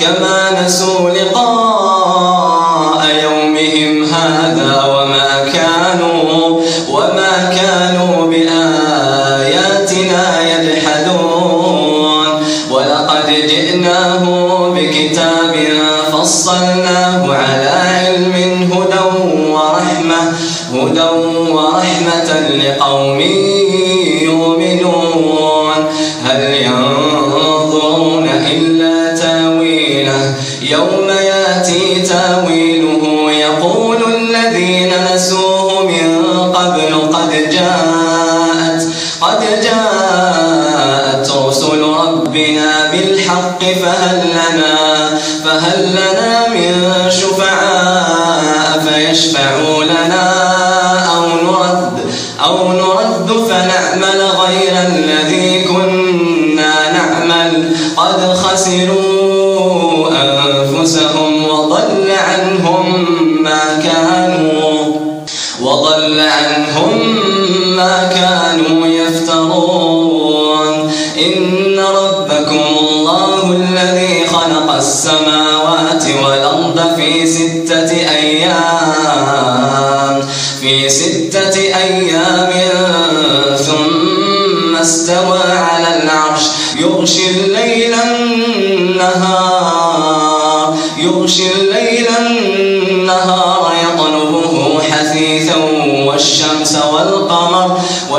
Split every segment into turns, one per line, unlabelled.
كما نسوا لقاء جاءت رسل ربنا بالحق فهل لنا, فهل لنا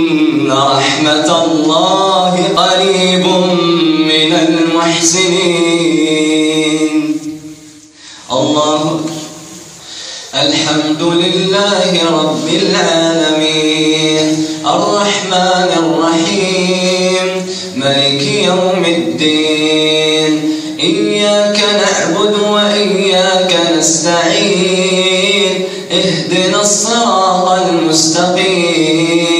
إن رحمة الله قريب من المحسنين. الله الحمد لله رب العالمين. الرحمن الرحيم. ملك يوم الدين. إياك نعبد وإياك نستعين. اهدنا الصراط المستقيم.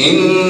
إن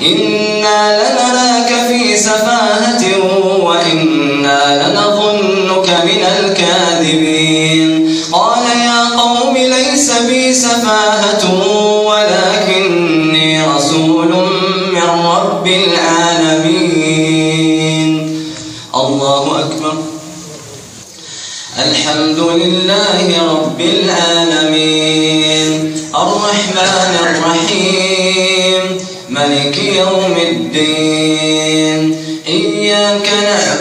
إن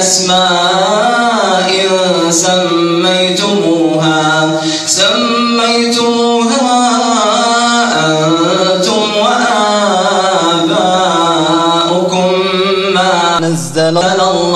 أسماء سميتموها سميتموها أنتم وآباؤكم. ما نزل الله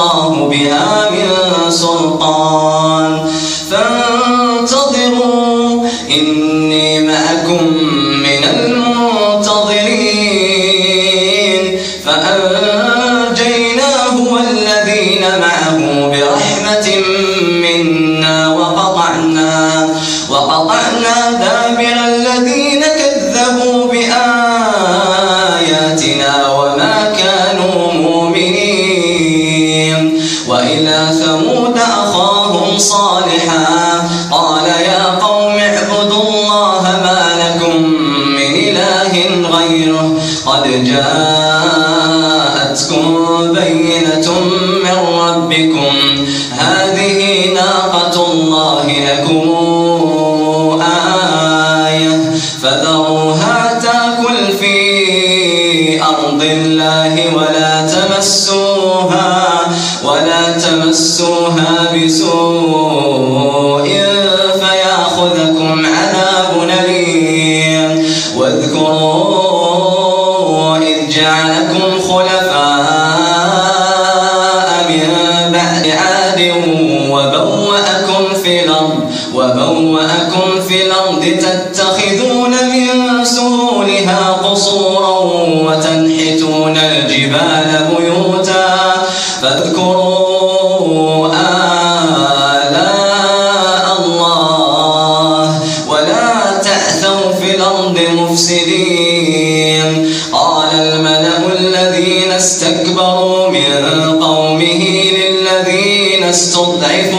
فذروها تاكل في أرض الله ولا تمسوها ولا تمسوها بسوء الجبال بيوتا فاذكروا آلاء الله ولا تأثوا في الأرض مفسدين. قال الملأ الذين استكبروا من قومه للذين استضعفوا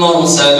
não sabe?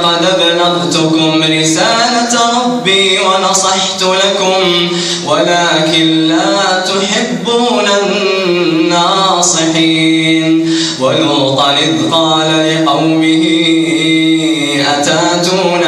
لقد ابلغتكم رسالة ربي ونصحت لكم ولكن لا تحبون الناصحين. ولوطا إذ قال لقومه أتاتون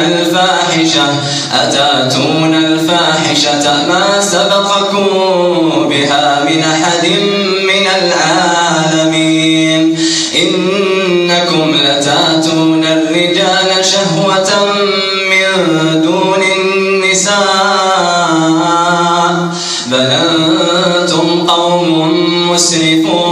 بل أنتم قوم مسرفون.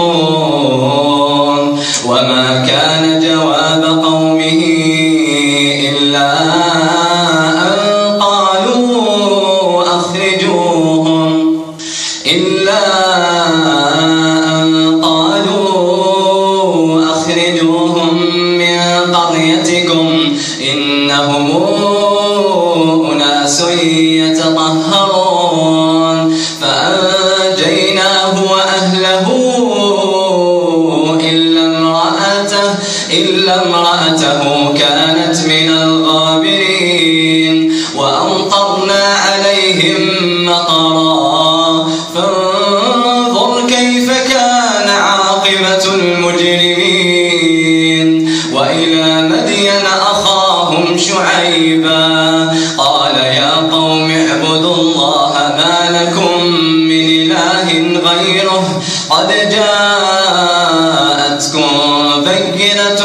بينة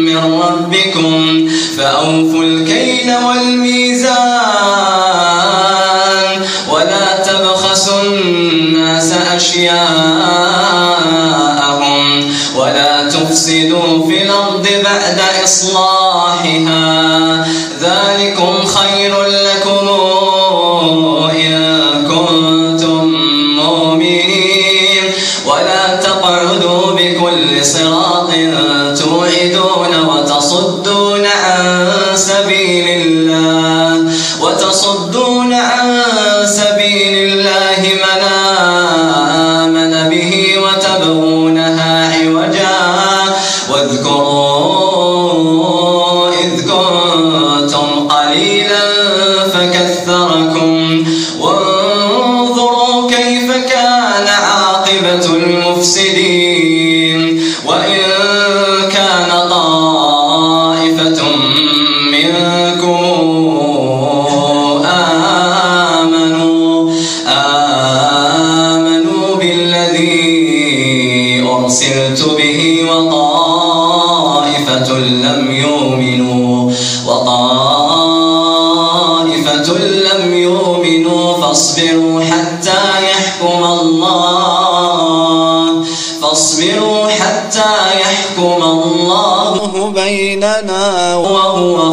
من ربكم فأوفوا الكيل والميزان ولا تبخسوا الناس أشياءهم ولا تفسدوا في الأرض بعد إصلاح سبيل بيننا وهو